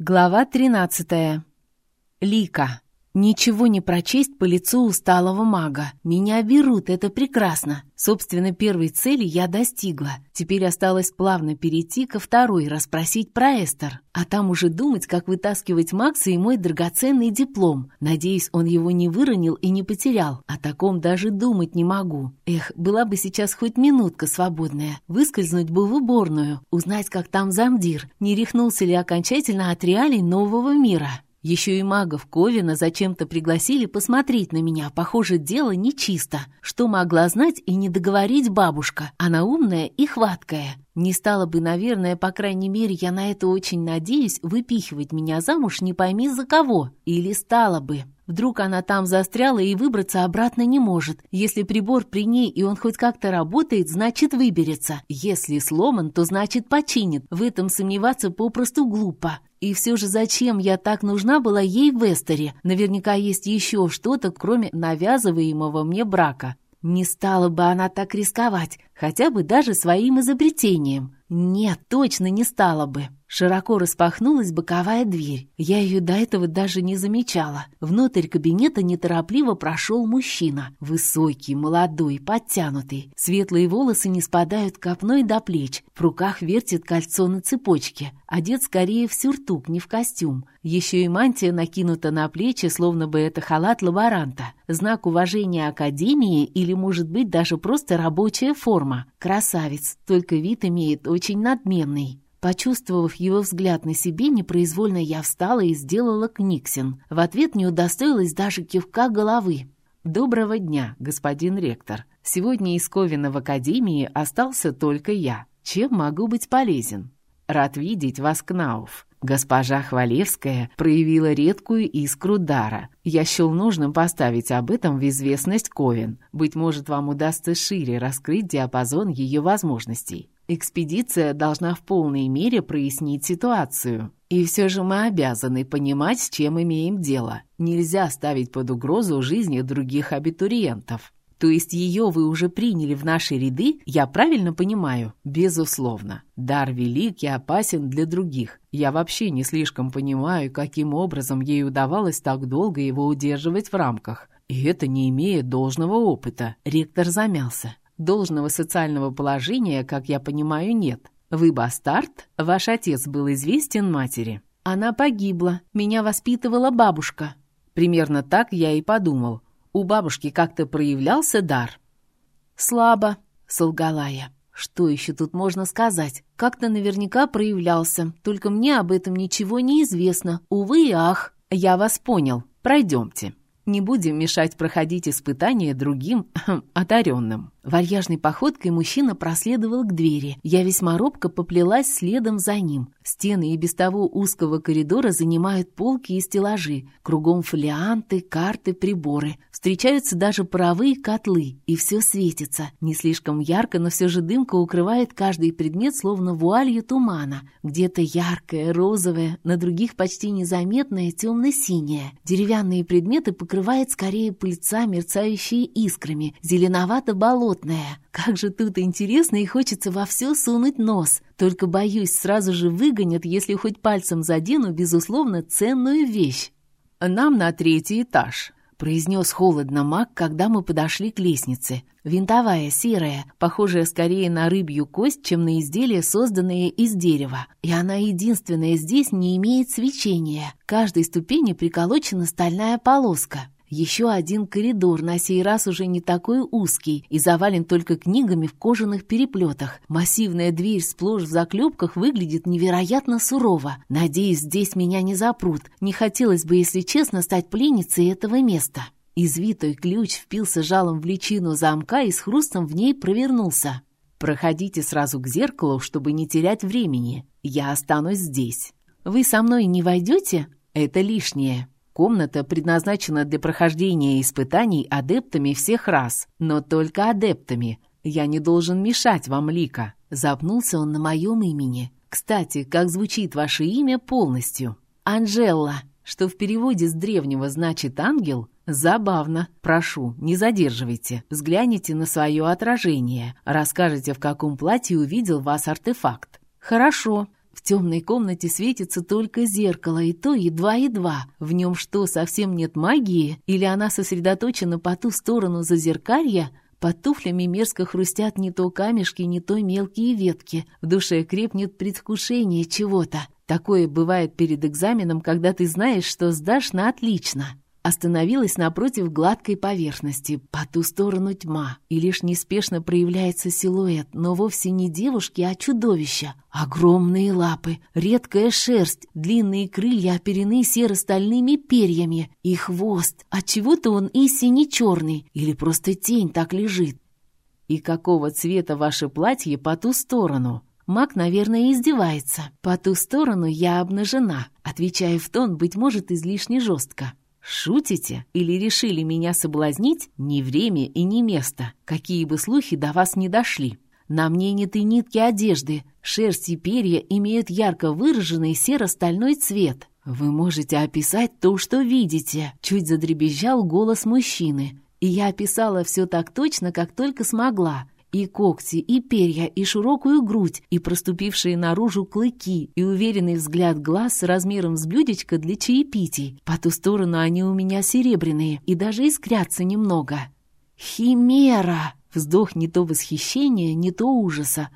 Глава 13. Лика. Ничего не прочесть по лицу усталого мага. Меня берут, это прекрасно. Собственно, первой цели я достигла. Теперь осталось плавно перейти ко второй, расспросить про Эстер. А там уже думать, как вытаскивать Макса и мой драгоценный диплом. Надеюсь, он его не выронил и не потерял. О таком даже думать не могу. Эх, была бы сейчас хоть минутка свободная. Выскользнуть бы в уборную, узнать, как там замдир. Не рехнулся ли окончательно от реалий нового мира. Еще и магов Ковина зачем-то пригласили посмотреть на меня. Похоже, дело нечисто. Что могла знать и не договорить бабушка? Она умная и хваткая. Не стала бы, наверное, по крайней мере, я на это очень надеюсь, выпихивать меня замуж не пойми за кого. Или стала бы. Вдруг она там застряла и выбраться обратно не может. Если прибор при ней и он хоть как-то работает, значит выберется. Если сломан, то значит починит. В этом сомневаться попросту глупо. И все же зачем я так нужна была ей в Эстере? Наверняка есть еще что-то, кроме навязываемого мне брака. Не стала бы она так рисковать, хотя бы даже своим изобретением. Нет, точно не стала бы. Широко распахнулась боковая дверь. Я ее до этого даже не замечала. Внутрь кабинета неторопливо прошел мужчина. Высокий, молодой, подтянутый. Светлые волосы не спадают копной до плеч. В руках вертит кольцо на цепочке. Одет скорее в сюртук, не в костюм. Еще и мантия накинута на плечи, словно бы это халат лаборанта. Знак уважения Академии или, может быть, даже просто рабочая форма. Красавец, только вид имеет очень надменный. Почувствовав его взгляд на себе, непроизвольно я встала и сделала книксин. В ответ не удостоилась даже кивка головы. «Доброго дня, господин ректор. Сегодня из Ковина в Академии остался только я. Чем могу быть полезен?» «Рад видеть вас, Кнауф. Госпожа Хвалевская проявила редкую искру дара. Я счел нужным поставить об этом в известность Ковен. Быть может, вам удастся шире раскрыть диапазон ее возможностей. Экспедиция должна в полной мере прояснить ситуацию. И все же мы обязаны понимать, с чем имеем дело. Нельзя ставить под угрозу жизни других абитуриентов. То есть ее вы уже приняли в наши ряды, я правильно понимаю? Безусловно. Дар велик и опасен для других. Я вообще не слишком понимаю, каким образом ей удавалось так долго его удерживать в рамках. И это не имея должного опыта. Ректор замялся. Должного социального положения, как я понимаю, нет. Вы бастард? Ваш отец был известен матери. Она погибла. Меня воспитывала бабушка. Примерно так я и подумал. У бабушки как-то проявлялся дар. Слабо, солгала я. Что еще тут можно сказать? Как-то наверняка проявлялся, только мне об этом ничего не известно. Увы и ах. Я вас понял. Пройдемте. Не будем мешать проходить испытания другим одаренным. Вальяжной походкой мужчина проследовал к двери. Я весьма робко поплелась следом за ним. Стены и без того узкого коридора занимают полки и стеллажи. Кругом фолианты, карты, приборы. Встречаются даже паровые котлы. И все светится. Не слишком ярко, но все же дымка укрывает каждый предмет, словно вуалью тумана. Где-то яркое, розовое, на других почти незаметное, темно-синее. Деревянные предметы покрывает скорее пыльца, мерцающие искрами. Зеленовато-болотная. Как же тут интересно и хочется во все сунуть нос. Только, боюсь, сразу же выгонят, если хоть пальцем задену, безусловно, ценную вещь. «Нам на третий этаж», — произнес холодно маг, когда мы подошли к лестнице. Винтовая, серая, похожая скорее на рыбью кость, чем на изделие, созданное из дерева. И она единственная здесь не имеет свечения. К каждой ступени приколочена стальная полоска. Еще один коридор, на сей раз уже не такой узкий и завален только книгами в кожаных переплетах. Массивная дверь сплошь в заклепках выглядит невероятно сурово. Надеюсь, здесь меня не запрут. Не хотелось бы, если честно, стать пленницей этого места. Извитой ключ впился жалом в личину замка и с хрустом в ней провернулся. «Проходите сразу к зеркалу, чтобы не терять времени. Я останусь здесь. Вы со мной не войдете? Это лишнее». Комната предназначена для прохождения испытаний адептами всех рас, но только адептами. Я не должен мешать вам, Лика. Запнулся он на моем имени. Кстати, как звучит ваше имя полностью? Анжела, что в переводе с древнего значит «ангел», Забавно. Прошу, не задерживайте. Взгляните на свое отражение. Расскажите, в каком платье увидел вас артефакт. Хорошо. Темной комнате светится только зеркало, и то едва-едва. В нем что, совсем нет магии? Или она сосредоточена по ту сторону зазеркалья? Под туфлями мерзко хрустят не то камешки, не то мелкие ветки. В душе крепнет предвкушение чего-то. Такое бывает перед экзаменом, когда ты знаешь, что сдашь на отлично. Остановилась напротив гладкой поверхности, по ту сторону тьма, и лишь неспешно проявляется силуэт, но вовсе не девушки, а чудовища. Огромные лапы, редкая шерсть, длинные крылья оперены серо-стальными перьями, и хвост. Отчего-то он и сине-черный, или просто тень так лежит. «И какого цвета ваше платье по ту сторону?» Маг, наверное, издевается. По ту сторону я обнажена, отвечая в тон, быть может, излишне жестко. «Шутите? Или решили меня соблазнить? Не время и не место. Какие бы слухи до вас не дошли. На мне нет и нитки одежды. Шерсть и перья имеют ярко выраженный серо-стальной цвет. Вы можете описать то, что видите». Чуть задребезжал голос мужчины. И я описала все так точно, как только смогла. И когти, и перья, и широкую грудь, и проступившие наружу клыки, и уверенный взгляд глаз размером с блюдечко для чаепитий. По ту сторону они у меня серебряные и даже искрятся немного. «Химера!» Вздох не то восхищения, не то ужаса.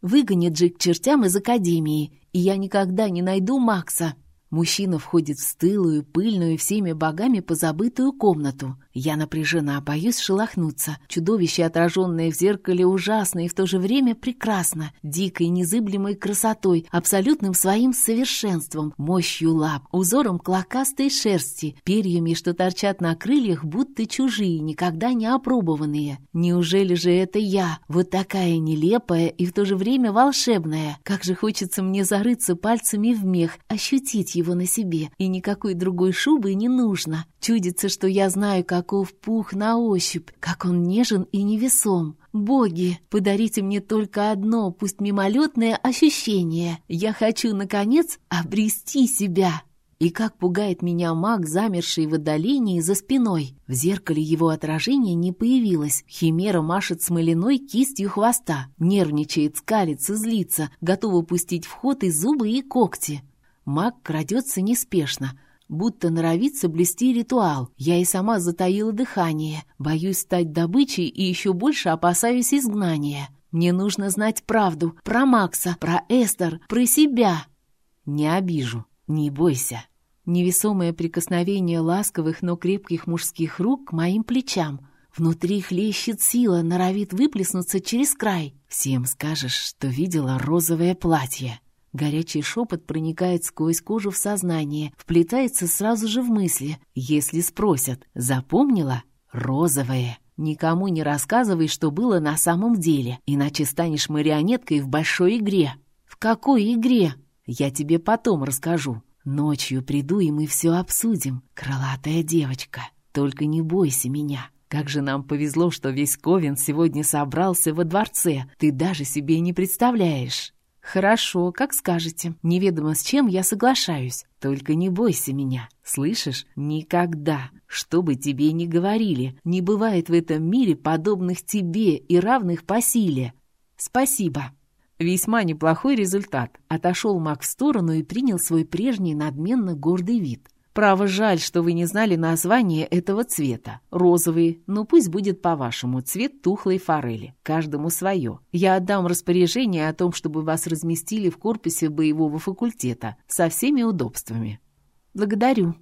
Выгонит же к чертям из академии, и я никогда не найду Макса. Мужчина входит в стылую, пыльную, всеми богами позабытую комнату. Я напряжена, боюсь шелохнуться. Чудовище, отраженное в зеркале, ужасно и в то же время прекрасно, дикой, незыблемой красотой, абсолютным своим совершенством, мощью лап, узором клокастой шерсти, перьями, что торчат на крыльях, будто чужие, никогда не опробованные. Неужели же это я, вот такая нелепая и в то же время волшебная? Как же хочется мне зарыться пальцами в мех, ощутить его на себе, и никакой другой шубы не нужно. Чудится, что я знаю, каков пух на ощупь, как он нежен и невесом. Боги, подарите мне только одно, пусть мимолетное ощущение. Я хочу, наконец, обрести себя. И как пугает меня маг, замерший в отдалении за спиной. В зеркале его отражение не появилось. Химера машет смоляной кистью хвоста. Нервничает, скалится, злится, готова пустить в ход и зубы, и когти. Маг крадется неспешно, будто норовит соблюсти ритуал. Я и сама затаила дыхание, боюсь стать добычей и еще больше опасаюсь изгнания. Мне нужно знать правду про Макса, про Эстер, про себя. Не обижу, не бойся. Невесомое прикосновение ласковых, но крепких мужских рук к моим плечам. Внутри хлещет сила, норовит выплеснуться через край. Всем скажешь, что видела розовое платье. Горячий шепот проникает сквозь кожу в сознание, вплетается сразу же в мысли. Если спросят, запомнила? Розовое. Никому не рассказывай, что было на самом деле, иначе станешь марионеткой в большой игре. В какой игре? Я тебе потом расскажу. Ночью приду, и мы все обсудим. Крылатая девочка. Только не бойся меня. Как же нам повезло, что весь Ковен сегодня собрался во дворце. Ты даже себе не представляешь. «Хорошо, как скажете. Неведомо с чем я соглашаюсь. Только не бойся меня. Слышишь? Никогда. Что бы тебе ни говорили, не бывает в этом мире подобных тебе и равных по силе. Спасибо». Весьма неплохой результат. Отошел Мак в сторону и принял свой прежний надменно гордый вид. Право, жаль, что вы не знали название этого цвета. Розовый, но пусть будет по-вашему, цвет тухлой форели. Каждому свое. Я отдам распоряжение о том, чтобы вас разместили в корпусе боевого факультета со всеми удобствами. Благодарю.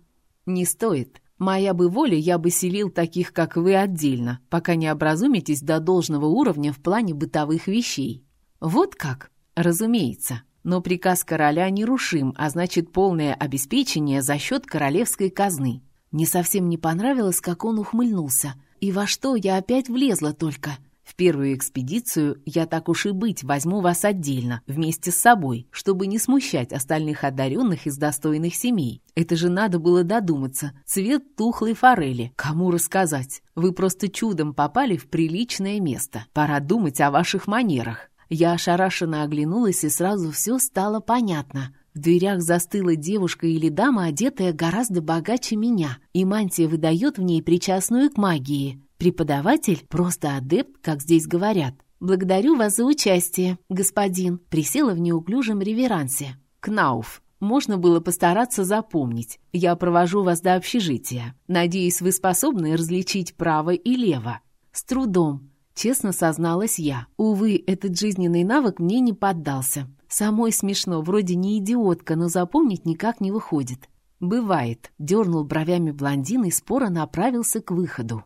Не стоит. Моя бы воля, я бы селил таких, как вы, отдельно, пока не образумитесь до должного уровня в плане бытовых вещей. Вот как? Разумеется. Но приказ короля нерушим, а значит полное обеспечение за счет королевской казны. Мне совсем не понравилось, как он ухмыльнулся. И во что я опять влезла только. В первую экспедицию я так уж и быть возьму вас отдельно, вместе с собой, чтобы не смущать остальных одаренных из достойных семей. Это же надо было додуматься. Цвет тухлой форели. Кому рассказать? Вы просто чудом попали в приличное место. Пора думать о ваших манерах. Я ошарашенно оглянулась, и сразу все стало понятно. В дверях застыла девушка или дама, одетая гораздо богаче меня, и мантия выдает в ней причастную к магии. Преподаватель — просто адепт, как здесь говорят. «Благодарю вас за участие, господин», — присела в неуклюжем реверансе. Кнауф. Можно было постараться запомнить. Я провожу вас до общежития. Надеюсь, вы способны различить право и лево. С трудом. Честно созналась я. Увы, этот жизненный навык мне не поддался. Самой смешно, вроде не идиотка, но запомнить никак не выходит. «Бывает», — дернул бровями блондин и споро направился к выходу.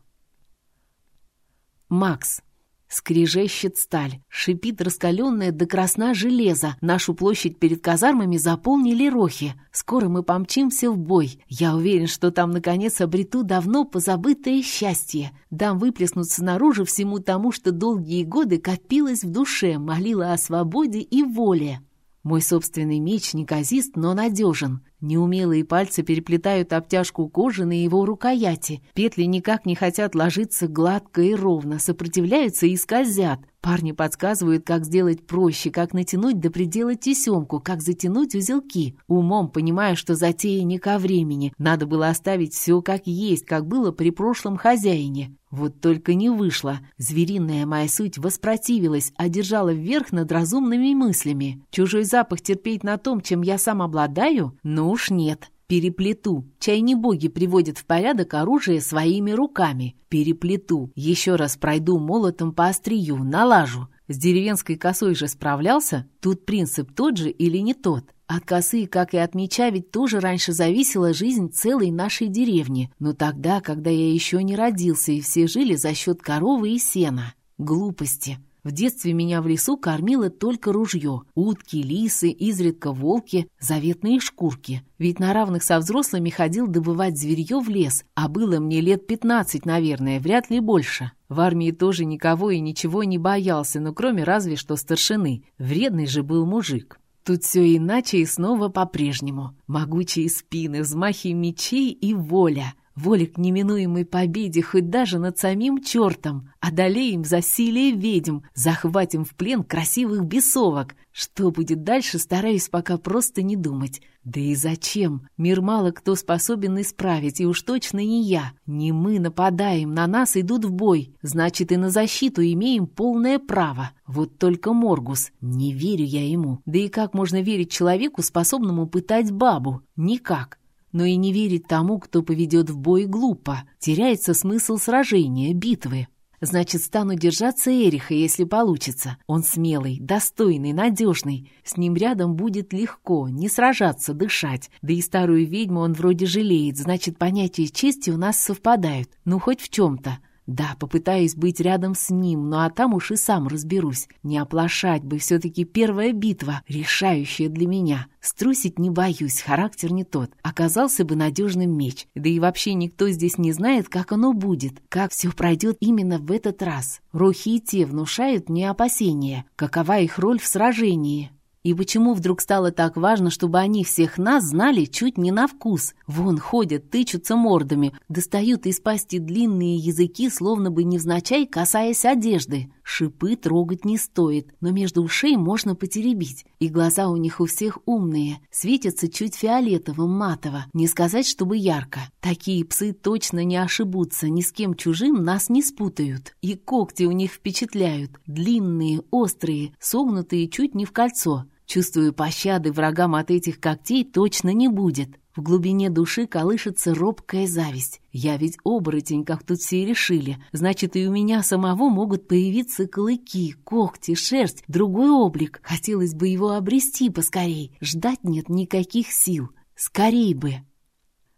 Макс. Скрежещет сталь, шипит раскаленное до красна железо. Нашу площадь перед казармами заполнили рохи. Скоро мы помчимся в бой. Я уверен, что там, наконец, обрету давно позабытое счастье. Дам выплеснуться наружу всему тому, что долгие годы копилось в душе, молила о свободе и воле. Мой собственный меч неказист, но надежен. Неумелые пальцы переплетают обтяжку кожи на его рукояти. Петли никак не хотят ложиться гладко и ровно, сопротивляются и скользят. Парни подсказывают, как сделать проще, как натянуть до предела тесемку, как затянуть узелки. Умом понимаю, что затея не ко времени. Надо было оставить все как есть, как было при прошлом хозяине. Вот только не вышло. Звериная моя суть воспротивилась, одержала вверх над разумными мыслями. Чужой запах терпеть на том, чем я сам обладаю? Ну уж нет. Переплету. Чай не боги приводят в порядок оружие своими руками. Переплету. Еще раз пройду молотом по острию, налажу. С деревенской косой же справлялся? Тут принцип тот же или не тот? От косы, как и от меча, ведь тоже раньше зависела жизнь целой нашей деревни. Но тогда, когда я еще не родился, и все жили за счет коровы и сена. Глупости. В детстве меня в лесу кормило только ружье. Утки, лисы, изредка волки, заветные шкурки. Ведь на равных со взрослыми ходил добывать зверье в лес, а было мне лет пятнадцать, наверное, вряд ли больше. В армии тоже никого и ничего не боялся, ну кроме разве что старшины. Вредный же был мужик. Тут все иначе и снова по-прежнему. Могучие спины, взмахи мечей и воля — Воля к неминуемой победе хоть даже над самим чертом. Одолеем засилие ведьм, захватим в плен красивых бесовок. Что будет дальше, стараюсь пока просто не думать. Да и зачем? Мир мало кто способен исправить, и уж точно не я. Не мы нападаем, на нас идут в бой. Значит, и на защиту имеем полное право. Вот только Моргус. Не верю я ему. Да и как можно верить человеку, способному пытать бабу? Никак но и не верить тому, кто поведет в бой, глупо. Теряется смысл сражения, битвы. Значит, стану держаться Эриха, если получится. Он смелый, достойный, надежный. С ним рядом будет легко, не сражаться, дышать. Да и старую ведьму он вроде жалеет, значит, понятия чести у нас совпадают. Ну, хоть в чем-то. Да, попытаюсь быть рядом с ним, ну а там уж и сам разберусь. Не оплошать бы, все-таки первая битва, решающая для меня. Струсить не боюсь, характер не тот. Оказался бы надежным меч. Да и вообще никто здесь не знает, как оно будет, как все пройдет именно в этот раз. Рохи и те внушают мне опасения. Какова их роль в сражении? И почему вдруг стало так важно, чтобы они всех нас знали чуть не на вкус? Вон ходят, тычутся мордами, достают из пасти длинные языки, словно бы невзначай касаясь одежды. Шипы трогать не стоит, но между ушей можно потеребить. И глаза у них у всех умные, светятся чуть фиолетовым матово, не сказать, чтобы ярко. Такие псы точно не ошибутся, ни с кем чужим нас не спутают. И когти у них впечатляют, длинные, острые, согнутые чуть не в кольцо. Чувствую, пощады врагам от этих когтей точно не будет. В глубине души колышется робкая зависть. Я ведь оборотень, как тут все решили. Значит, и у меня самого могут появиться клыки, когти, шерсть, другой облик. Хотелось бы его обрести поскорей. Ждать нет никаких сил. Скорей бы.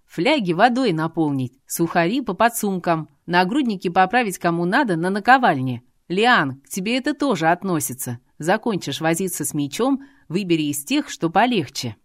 Фляги водой наполнить, сухари по подсумкам, нагрудники поправить кому надо на наковальне. Лиан, к тебе это тоже относится. Закончишь возиться с мечом, Выбери из тех, что полегче.